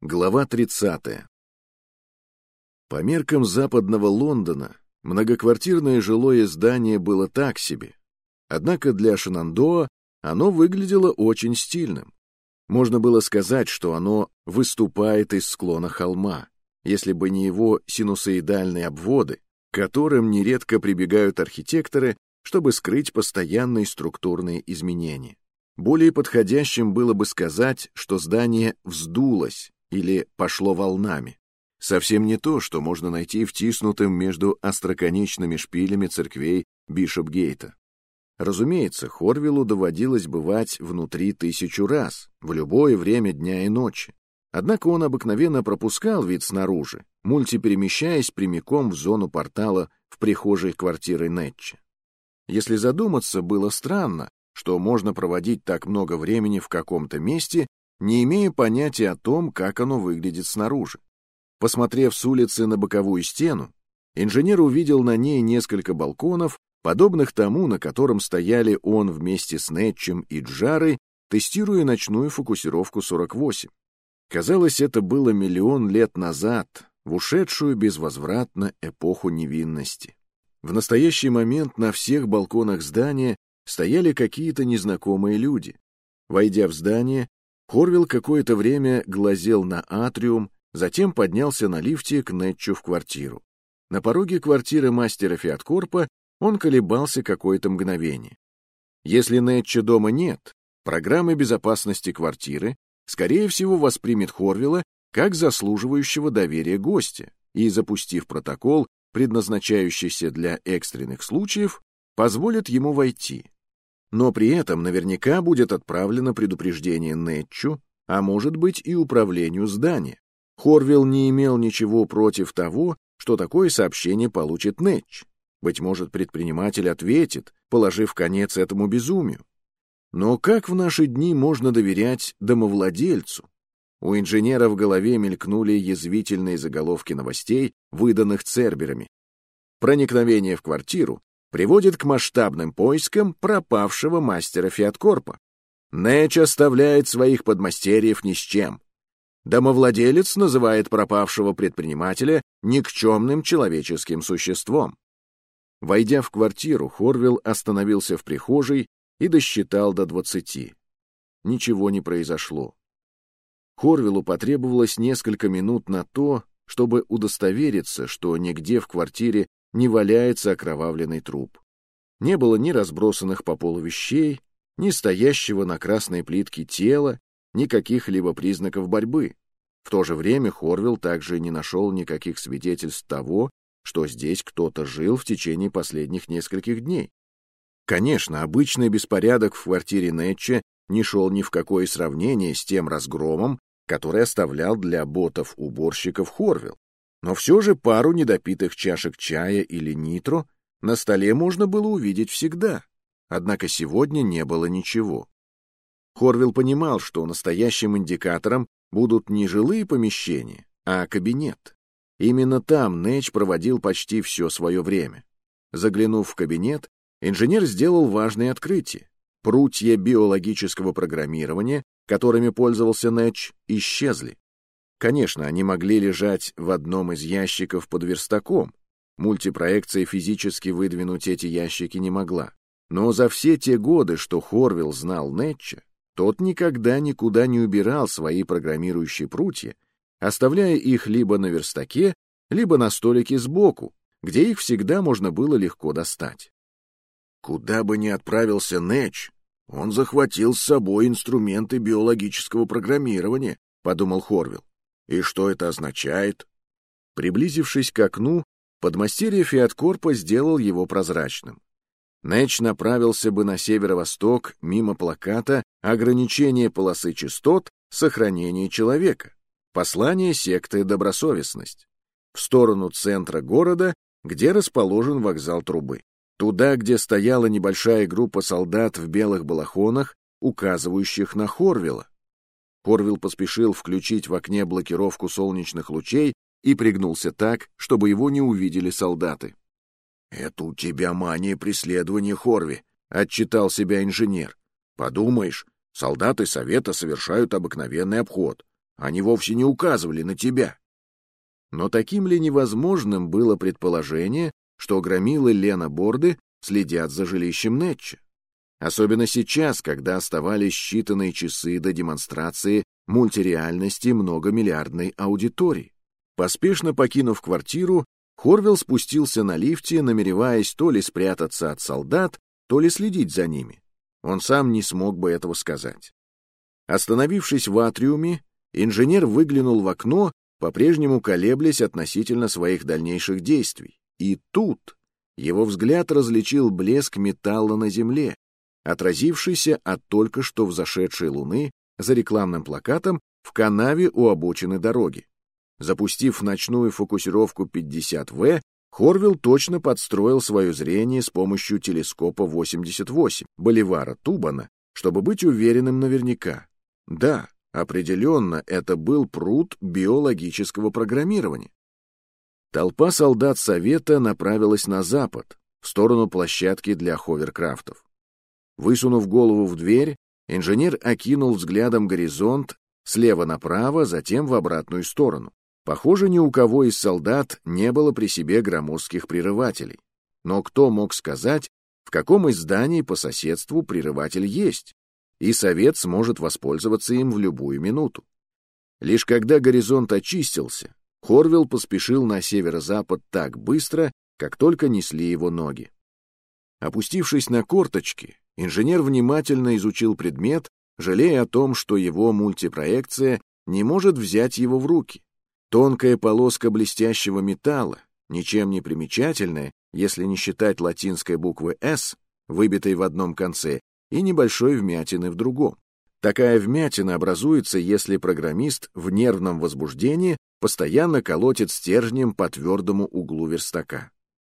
Глава 30. По меркам западного Лондона многоквартирное жилое здание было так себе. Однако для Шенандоа оно выглядело очень стильным. Можно было сказать, что оно выступает из склона холма, если бы не его синусоидальные обводы, к которым нередко прибегают архитекторы, чтобы скрыть постоянные структурные изменения. Более подходящим было бы сказать, что здание вздулось или пошло волнами. Совсем не то, что можно найти втиснутым между остроконечными шпилями церквей Бишопгейта. Разумеется, Хорвиллу доводилось бывать внутри тысячу раз, в любое время дня и ночи. Однако он обыкновенно пропускал вид снаружи, мультиперемещаясь прямиком в зону портала в прихожей квартиры Нетча. Если задуматься, было странно, что можно проводить так много времени в каком-то месте, не имея понятия о том, как оно выглядит снаружи. Посмотрев с улицы на боковую стену, инженер увидел на ней несколько балконов, подобных тому, на котором стояли он вместе с Нетчем и Джарой, тестируя ночную фокусировку 48. Казалось, это было миллион лет назад, в ушедшую безвозвратно эпоху невинности. В настоящий момент на всех балконах здания стояли какие-то незнакомые люди. Войдя в здание, Хорвилл какое-то время глазел на атриум, затем поднялся на лифте к Нетчу в квартиру. На пороге квартиры мастера Фиаткорпа он колебался какое-то мгновение. Если Нетча дома нет, программа безопасности квартиры, скорее всего, воспримет Хорвилла как заслуживающего доверия гостя и, запустив протокол, предназначающийся для экстренных случаев, позволит ему войти. Но при этом наверняка будет отправлено предупреждение Нетчу, а может быть и управлению здания. Хорвилл не имел ничего против того, что такое сообщение получит Нетч. Быть может, предприниматель ответит, положив конец этому безумию. Но как в наши дни можно доверять домовладельцу? У инженера в голове мелькнули язвительные заголовки новостей, выданных Церберами. Проникновение в квартиру приводит к масштабным поискам пропавшего мастера Фиаткорпа. Нэч оставляет своих подмастерьев ни с чем. Домовладелец называет пропавшего предпринимателя никчемным человеческим существом. Войдя в квартиру, Хорвилл остановился в прихожей и досчитал до двадцати. Ничего не произошло. Хорвиллу потребовалось несколько минут на то, чтобы удостовериться, что нигде в квартире не валяется окровавленный труп. Не было ни разбросанных по полу вещей, ни стоящего на красной плитке тела, ни каких-либо признаков борьбы. В то же время Хорвилл также не нашел никаких свидетельств того, что здесь кто-то жил в течение последних нескольких дней. Конечно, обычный беспорядок в квартире Нетча не шел ни в какое сравнение с тем разгромом, который оставлял для ботов-уборщиков Хорвилл. Но все же пару недопитых чашек чая или нитро на столе можно было увидеть всегда. Однако сегодня не было ничего. Хорвилл понимал, что настоящим индикатором будут не жилые помещения, а кабинет. Именно там Нэч проводил почти все свое время. Заглянув в кабинет, инженер сделал важное открытие. Прутья биологического программирования, которыми пользовался Нэч, исчезли. Конечно, они могли лежать в одном из ящиков под верстаком. Мультипроекция физически выдвинуть эти ящики не могла. Но за все те годы, что Хорвилл знал Нетча, тот никогда никуда не убирал свои программирующие прутья, оставляя их либо на верстаке, либо на столике сбоку, где их всегда можно было легко достать. Куда бы ни отправился Нэтч, он захватил с собой инструменты биологического программирования, подумал Хорвилл. И что это означает? Приблизившись к окну, подмастерье Фиаткорпа сделал его прозрачным. Нэч направился бы на северо-восток мимо плаката «Ограничение полосы частот. Сохранение человека». Послание секты «Добросовестность». В сторону центра города, где расположен вокзал трубы. Туда, где стояла небольшая группа солдат в белых балахонах, указывающих на Хорвилла. Хорвилл поспешил включить в окне блокировку солнечных лучей и пригнулся так, чтобы его не увидели солдаты. «Это у тебя мания преследования, Хорви», — отчитал себя инженер. «Подумаешь, солдаты Совета совершают обыкновенный обход, Они вовсе не указывали на тебя. Но таким ли невозможным было предположение, что громилы Лена Борды следят за жилищем Нетча? Особенно сейчас, когда оставались считанные часы до демонстрации мультиреальности многомиллиардной аудитории. Поспешно покинув квартиру, Хорвилл спустился на лифте, намереваясь то ли спрятаться от солдат, то ли следить за ними. Он сам не смог бы этого сказать. Остановившись в атриуме, инженер выглянул в окно, по-прежнему колеблясь относительно своих дальнейших действий. И тут его взгляд различил блеск металла на земле, отразившийся от только что взошедшей луны за рекламным плакатом в канаве у обочины дороги. Запустив ночную фокусировку 50В, Хорвилл точно подстроил свое зрение с помощью телескопа 88 Боливара Тубана, чтобы быть уверенным наверняка. Да, определенно, это был пруд биологического программирования. Толпа солдат Совета направилась на запад, в сторону площадки для ховеркрафтов. Высунув голову в дверь, инженер окинул взглядом горизонт слева направо, затем в обратную сторону. Похоже, ни у кого из солдат не было при себе громоздких прерывателей. Но кто мог сказать, в каком из зданий по соседству прерыватель есть, и совет сможет воспользоваться им в любую минуту. Лишь когда горизонт очистился, Хорвилл поспешил на северо-запад так быстро, как только несли его ноги. Опустившись на корточки, инженер внимательно изучил предмет, жалея о том, что его мультипроекция не может взять его в руки. Тонкая полоска блестящего металла, ничем не примечательная, если не считать латинской буквы «С», выбитой в одном конце, и небольшой вмятины в другом. Такая вмятина образуется, если программист в нервном возбуждении постоянно колотит стержнем по твердому углу верстака.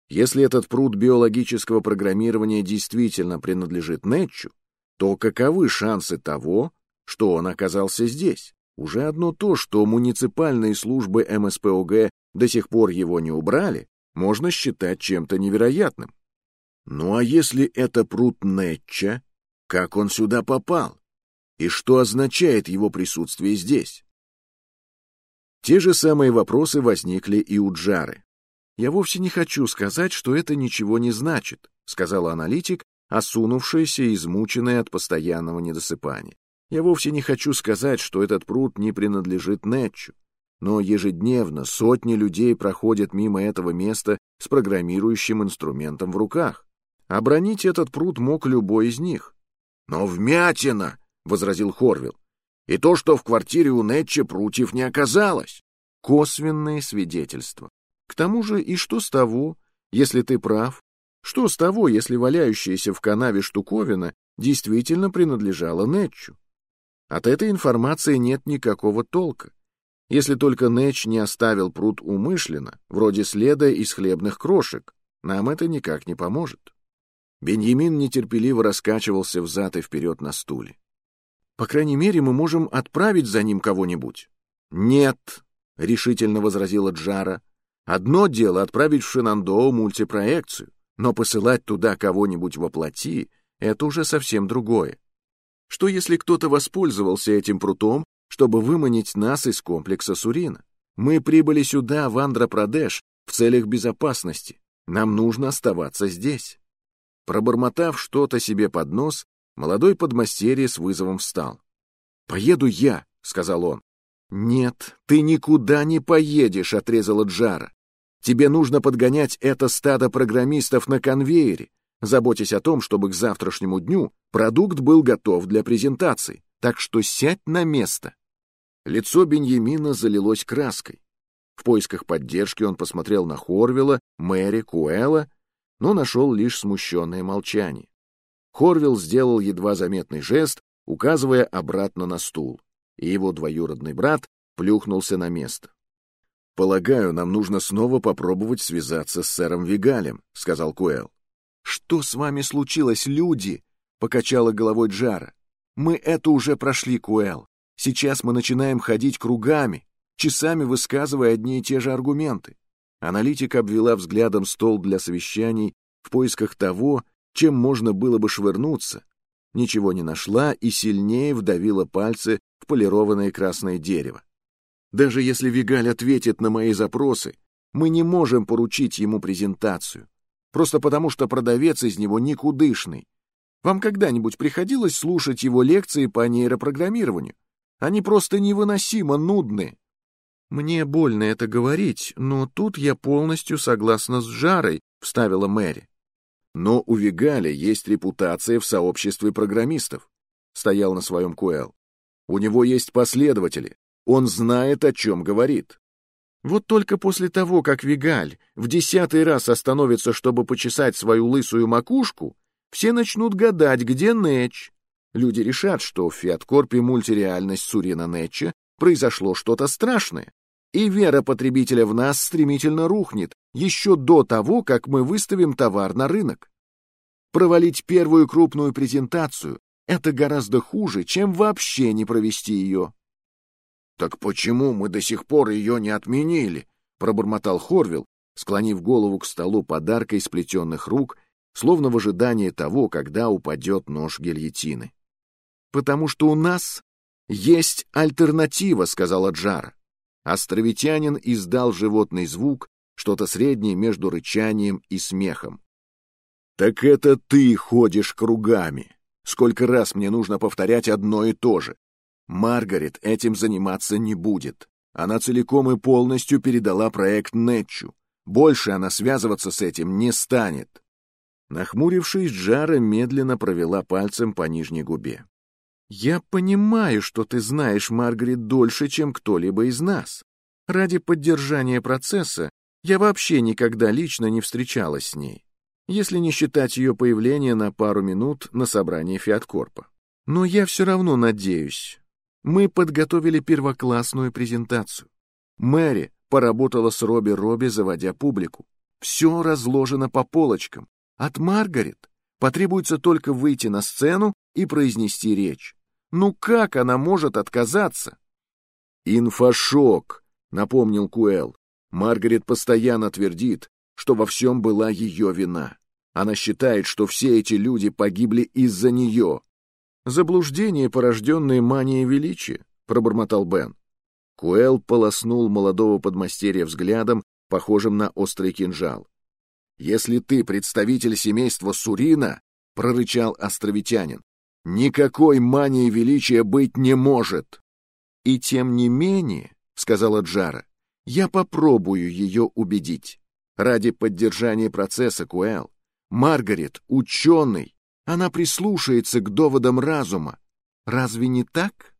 Если этот пруд биологического программирования действительно принадлежит Нетчу, то каковы шансы того, что он оказался здесь? Уже одно то, что муниципальные службы МСПОГ до сих пор его не убрали, можно считать чем-то невероятным. Ну а если это пруд Нетча, как он сюда попал? И что означает его присутствие здесь? Те же самые вопросы возникли и у Джары. «Я вовсе не хочу сказать, что это ничего не значит», сказал аналитик, осунувшийся и измученный от постоянного недосыпания. Я вовсе не хочу сказать, что этот пруд не принадлежит Нетчу, но ежедневно сотни людей проходят мимо этого места с программирующим инструментом в руках. Обронить этот пруд мог любой из них. «Но вмятина!» — возразил Хорвилл. «И то, что в квартире у Нетча прутьев не оказалось!» Косвенные свидетельства. К тому же и что с того, если ты прав? Что с того, если валяющаяся в канаве штуковина действительно принадлежала Нетчу? От этой информации нет никакого толка, если только Нэч не оставил пруд умышленно, вроде следа из хлебных крошек, нам это никак не поможет. Беньямин нетерпеливо раскачивался взад и вперед на стуле. «По крайней мере, мы можем отправить за ним кого-нибудь». «Нет», — решительно возразила Джара. «Одно дело отправить в Шинандоу мультипроекцию, но посылать туда кого-нибудь во плоти — это уже совсем другое. Что если кто-то воспользовался этим прутом, чтобы выманить нас из комплекса Сурина? Мы прибыли сюда, в Андропрадеш, в целях безопасности. Нам нужно оставаться здесь. Пробормотав что-то себе под нос, молодой подмастерье с вызовом встал. «Поеду я», — сказал он. «Нет, ты никуда не поедешь», — отрезала Джара. «Тебе нужно подгонять это стадо программистов на конвейере, заботясь о том, чтобы к завтрашнему дню продукт был готов для презентации, так что сядь на место. Лицо Беньямина залилось краской. В поисках поддержки он посмотрел на Хорвилла, Мэри, Куэлла, но нашел лишь смущенное молчание. Хорвилл сделал едва заметный жест, указывая обратно на стул, и его двоюродный брат плюхнулся на место. «Полагаю, нам нужно снова попробовать связаться с сэром Вигалем», — сказал Куэлл. «Что с вами случилось, люди?» — покачала головой Джара. «Мы это уже прошли, Куэл. Сейчас мы начинаем ходить кругами, часами высказывая одни и те же аргументы». Аналитик обвела взглядом стол для совещаний в поисках того, чем можно было бы швырнуться. Ничего не нашла и сильнее вдавила пальцы в полированное красное дерево. Даже если Вигаль ответит на мои запросы, мы не можем поручить ему презентацию. Просто потому, что продавец из него никудышный. Вам когда-нибудь приходилось слушать его лекции по нейропрограммированию? Они просто невыносимо нудны. Мне больно это говорить, но тут я полностью согласна с Жарой, вставила Мэри. Но у Вигаля есть репутация в сообществе программистов, стоял на своем Куэл. У него есть последователи, он знает, о чем говорит. Вот только после того, как Вигаль в десятый раз остановится, чтобы почесать свою лысую макушку, все начнут гадать, где Нэч. Люди решат, что в Фиаткорпе мультиреальность Сурина Нэтча произошло что-то страшное, и вера потребителя в нас стремительно рухнет еще до того, как мы выставим товар на рынок. Провалить первую крупную презентацию — это гораздо хуже, чем вообще не провести ее. «Так почему мы до сих пор ее не отменили?» — пробормотал Хорвилл, склонив голову к столу подаркой сплетенных рук, словно в ожидании того, когда упадет нож гильотины. «Потому что у нас есть альтернатива», — сказала Джара. Островитянин издал животный звук, что-то среднее между рычанием и смехом. «Так это ты ходишь кругами. Сколько раз мне нужно повторять одно и то же. Маргарет этим заниматься не будет. Она целиком и полностью передала проект Нетчу. Больше она связываться с этим не станет. Нахмурившись, Джара медленно провела пальцем по нижней губе. «Я понимаю, что ты знаешь Маргарет дольше, чем кто-либо из нас. Ради поддержания процесса я вообще никогда лично не встречалась с ней, если не считать ее появления на пару минут на собрании Фиаткорпа. Но я все равно надеюсь, мы подготовили первоклассную презентацию. Мэри поработала с Робби Робби, заводя публику. Все разложено по полочкам. От Маргарет потребуется только выйти на сцену и произнести речь. Ну как она может отказаться? «Инфошок», — напомнил Куэлл. Маргарет постоянно твердит, что во всем была ее вина. Она считает, что все эти люди погибли из-за нее, «Заблуждение, порожденное манией величия», — пробормотал Бен. Куэлл полоснул молодого подмастерья взглядом, похожим на острый кинжал. «Если ты представитель семейства Сурина», — прорычал островитянин, — «никакой мании величия быть не может». «И тем не менее», — сказала Джара, — «я попробую ее убедить. Ради поддержания процесса, Куэлл, Маргарет — ученый, она прислушается к доводам разума. Разве не так?